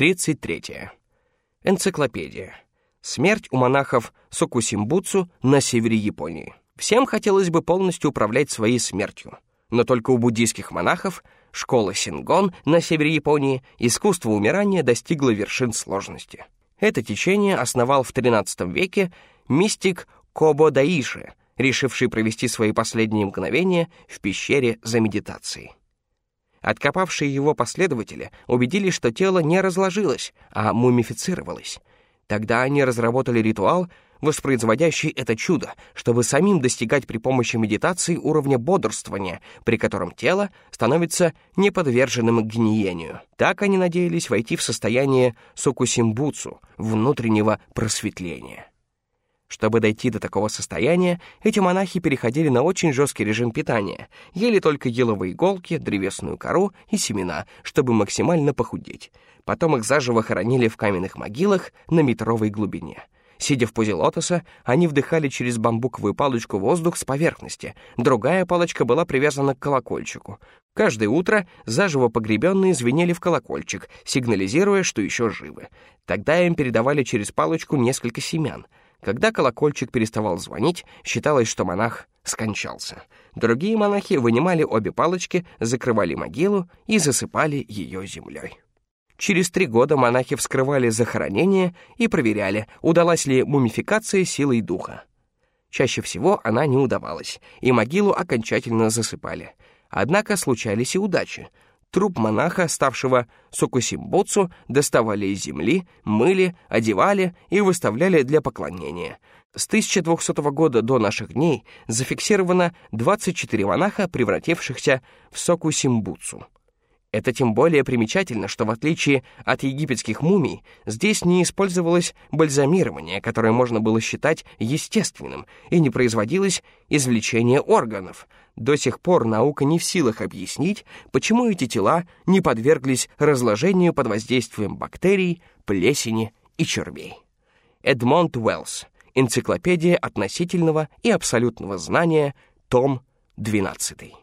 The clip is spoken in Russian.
33. Энциклопедия. Смерть у монахов Сокусимбуцу на севере Японии. Всем хотелось бы полностью управлять своей смертью, но только у буддийских монахов школа Сингон на севере Японии искусство умирания достигло вершин сложности. Это течение основал в XIII веке мистик Кобо Даиши, решивший провести свои последние мгновения в пещере за медитацией. Откопавшие его последователи убедились, что тело не разложилось, а мумифицировалось. Тогда они разработали ритуал, воспроизводящий это чудо, чтобы самим достигать при помощи медитации уровня бодрствования, при котором тело становится неподверженным гниению. Так они надеялись войти в состояние сукусимбуцу, внутреннего просветления. Чтобы дойти до такого состояния, эти монахи переходили на очень жесткий режим питания, ели только еловые иголки, древесную кору и семена, чтобы максимально похудеть. Потом их заживо хоронили в каменных могилах на метровой глубине. Сидя в позе лотоса, они вдыхали через бамбуковую палочку воздух с поверхности, другая палочка была привязана к колокольчику. Каждое утро заживо погребенные звенели в колокольчик, сигнализируя, что еще живы. Тогда им передавали через палочку несколько семян — когда колокольчик переставал звонить, считалось, что монах скончался. Другие монахи вынимали обе палочки, закрывали могилу и засыпали ее землей. Через три года монахи вскрывали захоронение и проверяли, удалась ли мумификация силой духа. Чаще всего она не удавалась, и могилу окончательно засыпали. Однако случались и удачи — Труп монаха, ставшего сокусимбоцу, доставали из земли, мыли, одевали и выставляли для поклонения. С 1200 года до наших дней зафиксировано 24 монаха, превратившихся в сокусимбуцу. Это тем более примечательно, что в отличие от египетских мумий, здесь не использовалось бальзамирование, которое можно было считать естественным, и не производилось извлечение органов. До сих пор наука не в силах объяснить, почему эти тела не подверглись разложению под воздействием бактерий, плесени и червей. Эдмонд Уэллс. Энциклопедия относительного и абсолютного знания, том 12.